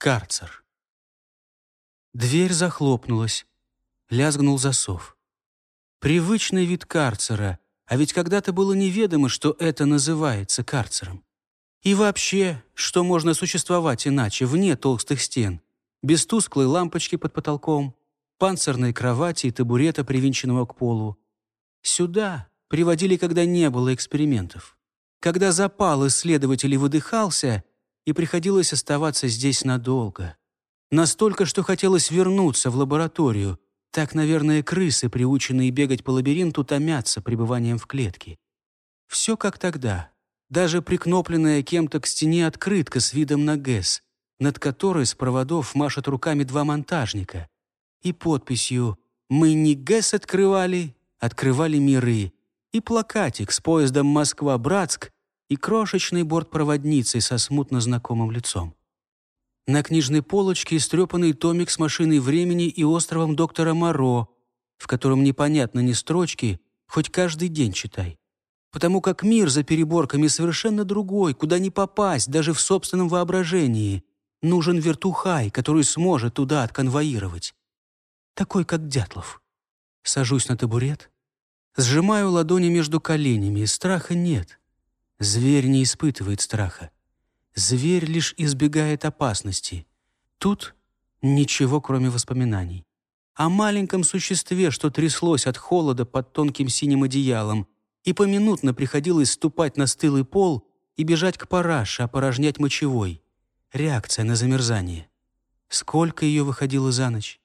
Карцер. Дверь захлопнулась. Лязгнул засов. Привычный вид карцера, а ведь когда-то было неведомо, что это называется карцером. И вообще, что можно существовать иначе, вне толстых стен, без тусклой лампочки под потолком, панцирной кровати и табурета, привинченного к полу. Сюда приводили, когда не было экспериментов. Когда запал исследователей выдыхался, и приходилось оставаться здесь надолго. Настолько, что хотелось вернуться в лабораторию. Так, наверное, крысы, приученные бегать по лабиринту, томятся пребыванием в клетке. Все как тогда. Даже прикнопленная кем-то к стене открытка с видом на ГЭС, над которой с проводов машут руками два монтажника. И подписью «Мы не ГЭС открывали, открывали миры», и плакатик с поездом Москва-Братск и крошечной бортпроводницей со смутно знакомым лицом. На книжной полочке истрепанный томик с машиной времени и островом доктора Моро, в котором непонятно ни строчки, хоть каждый день читай. Потому как мир за переборками совершенно другой, куда не попасть, даже в собственном воображении. Нужен вертухай, который сможет туда отконвоировать. Такой, как Дятлов. Сажусь на табурет, сжимаю ладони между коленями, страха нет. Зверь не испытывает страха. Зверь лишь избегает опасности. Тут ничего, кроме воспоминаний. О маленьком существе, что тряслось от холода под тонким синим одеялом, и поминутно приходилось ступать на стылый пол и бежать к параше, опорожнять мочевой. Реакция на замерзание. Сколько ее выходило за ночь?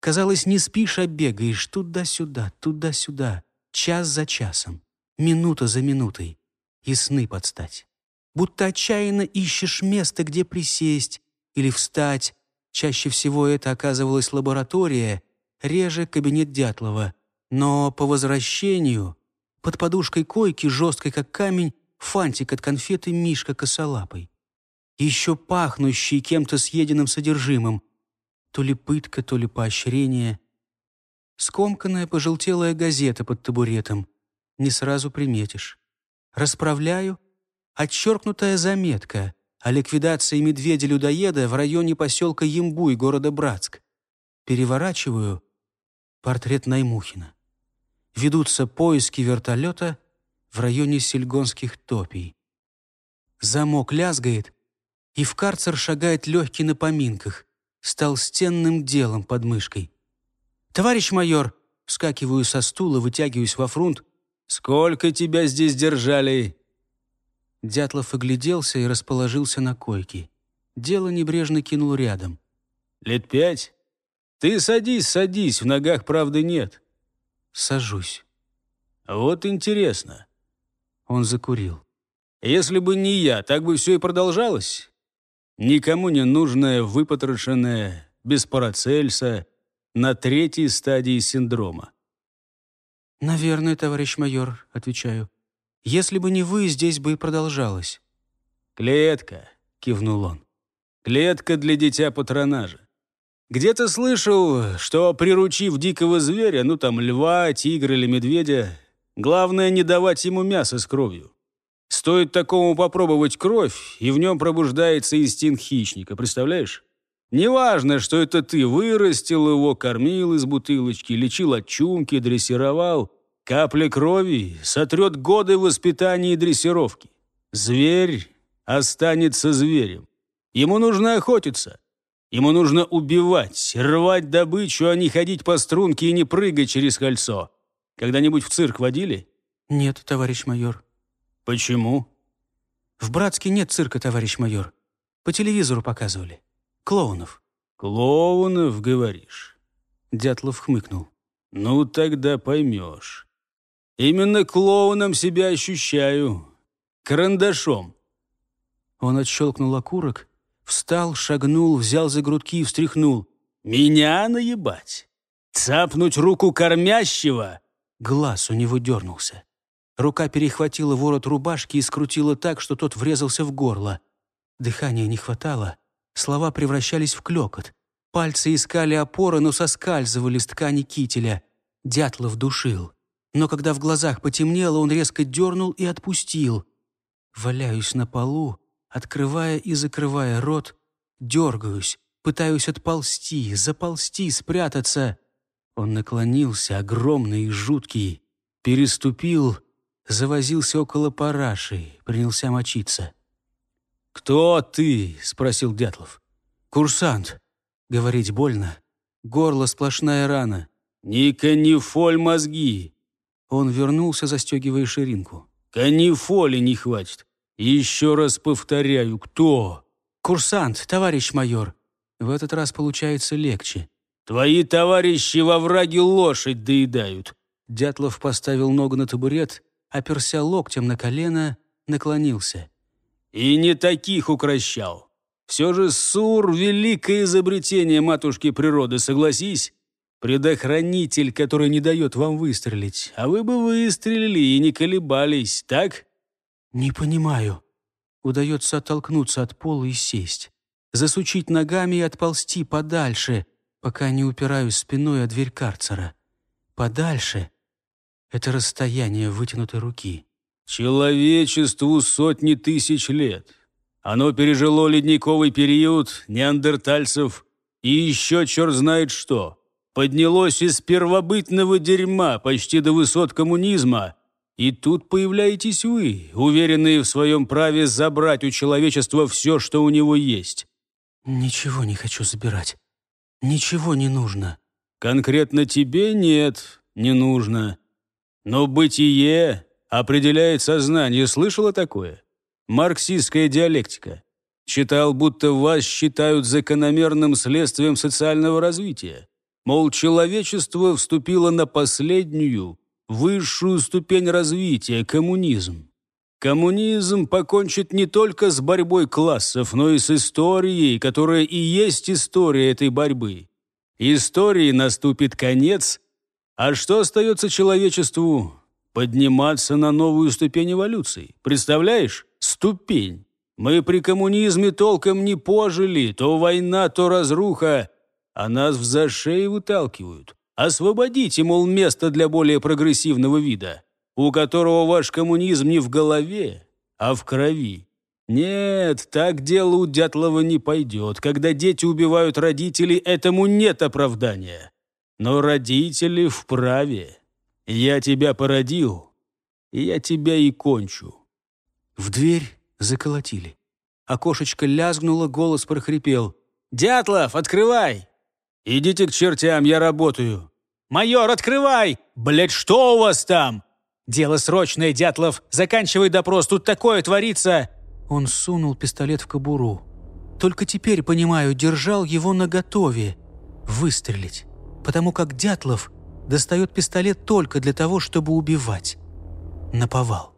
Казалось, не спишь, а бегаешь туда-сюда, туда-сюда, час за часом, минута за минутой и сны подстать. Будто отчаянно ищешь место, где присесть или встать. Чаще всего это оказывалась лаборатория, реже кабинет Дятлова. Но по возвращению под подушкой койки, жесткой как камень, фантик от конфеты Мишка косолапый. Еще пахнущий кем-то съеденным содержимым. То ли пытка, то ли поощрение. Скомканная пожелтелая газета под табуретом. Не сразу приметишь. Расправляю. Отчеркнутая заметка о ликвидации медведя-людоеда в районе поселка Ембуй города Братск. Переворачиваю. Портрет Наймухина. Ведутся поиски вертолета в районе Сельгонских топий. Замок лязгает, и в карцер шагает легкий на поминках, стал стенным делом под мышкой. «Товарищ майор!» Вскакиваю со стула, вытягиваюсь во фрунт, «Сколько тебя здесь держали?» Дятлов огляделся и расположился на койке. Дело небрежно кинул рядом. «Лет пять? Ты садись, садись, в ногах правды нет». «Сажусь». «Вот интересно». Он закурил. «Если бы не я, так бы все и продолжалось. Никому не нужное, выпотрошенное, без парацельса, на третьей стадии синдрома. «Наверное, товарищ майор», — отвечаю. «Если бы не вы, здесь бы и продолжалось». «Клетка», — кивнул он. «Клетка для дитя патронажа. Где-то слышал, что, приручив дикого зверя, ну там льва, тигра или медведя, главное не давать ему мясо с кровью. Стоит такому попробовать кровь, и в нем пробуждается инстинкт хищника, представляешь? Неважно, что это ты вырастил его, кормил из бутылочки, лечил от чумки, дрессировал. Капля крови сотрет годы воспитания и дрессировки. Зверь останется зверем. Ему нужно охотиться. Ему нужно убивать, рвать добычу, а не ходить по струнке и не прыгать через кольцо. Когда-нибудь в цирк водили? Нет, товарищ майор. Почему? В Братске нет цирка, товарищ майор. По телевизору показывали. Клоунов». «Клоунов, говоришь?» Дятлов хмыкнул. «Ну, тогда поймешь. Именно клоуном себя ощущаю. Карандашом». Он отщелкнул окурок, встал, шагнул, взял за грудки и встряхнул. «Меня наебать? Цапнуть руку кормящего?» Глаз у него дернулся. Рука перехватила ворот рубашки и скрутила так, что тот врезался в горло. Дыхания не хватало. Слова превращались в клёкот. Пальцы искали опоры, но соскальзывали с ткани кителя. Дятлов душил. Но когда в глазах потемнело, он резко дернул и отпустил. Валяюсь на полу, открывая и закрывая рот, Дергаюсь, пытаюсь отползти, заползти, спрятаться. Он наклонился, огромный и жуткий, переступил, завозился около параши, принялся мочиться. «Кто ты?» — спросил Дятлов. «Курсант». Говорить больно. Горло сплошная рана. «Не канифоль мозги!» Он вернулся, застегивая ширинку. «Канифоли не хватит. Еще раз повторяю, кто?» «Курсант, товарищ майор». В этот раз получается легче. «Твои товарищи во враге лошадь доедают». Дятлов поставил ногу на табурет, оперся локтем на колено, наклонился. «И не таких укращал. Все же Сур — великое изобретение матушки природы, согласись? Предохранитель, который не дает вам выстрелить. А вы бы выстрелили и не колебались, так?» «Не понимаю». Удается оттолкнуться от пола и сесть. Засучить ногами и отползти подальше, пока не упираюсь спиной о дверь карцера. Подальше — это расстояние вытянутой руки. «Человечеству сотни тысяч лет. Оно пережило ледниковый период, неандертальцев и еще черт знает что. Поднялось из первобытного дерьма почти до высот коммунизма. И тут появляетесь вы, уверенные в своем праве забрать у человечества все, что у него есть. Ничего не хочу забирать. Ничего не нужно. Конкретно тебе нет, не нужно. Но бытие определяет сознание. Слышала такое? марксистская диалектика. Читал, будто вас считают закономерным следствием социального развития. Мол, человечество вступило на последнюю, высшую ступень развития – коммунизм. Коммунизм покончит не только с борьбой классов, но и с историей, которая и есть история этой борьбы. Истории наступит конец, а что остается человечеству? Подниматься на новую ступень эволюции. Представляешь? ступень. Мы при коммунизме толком не пожили, то война, то разруха, а нас в зашей выталкивают. Освободите, мол, место для более прогрессивного вида, у которого ваш коммунизм не в голове, а в крови. Нет, так дело у Дятлова не пойдет. Когда дети убивают родителей, этому нет оправдания. Но родители вправе. Я тебя породил, я тебя и кончу. В дверь заколотили. Окошечко лязгнуло, голос прохрипел. «Дятлов, открывай!» «Идите к чертям, я работаю!» «Майор, открывай! Блядь, что у вас там?» «Дело срочное, Дятлов! Заканчивай допрос, тут такое творится!» Он сунул пистолет в кобуру. Только теперь, понимаю, держал его наготове. Выстрелить. Потому как Дятлов достает пистолет только для того, чтобы убивать. Наповал.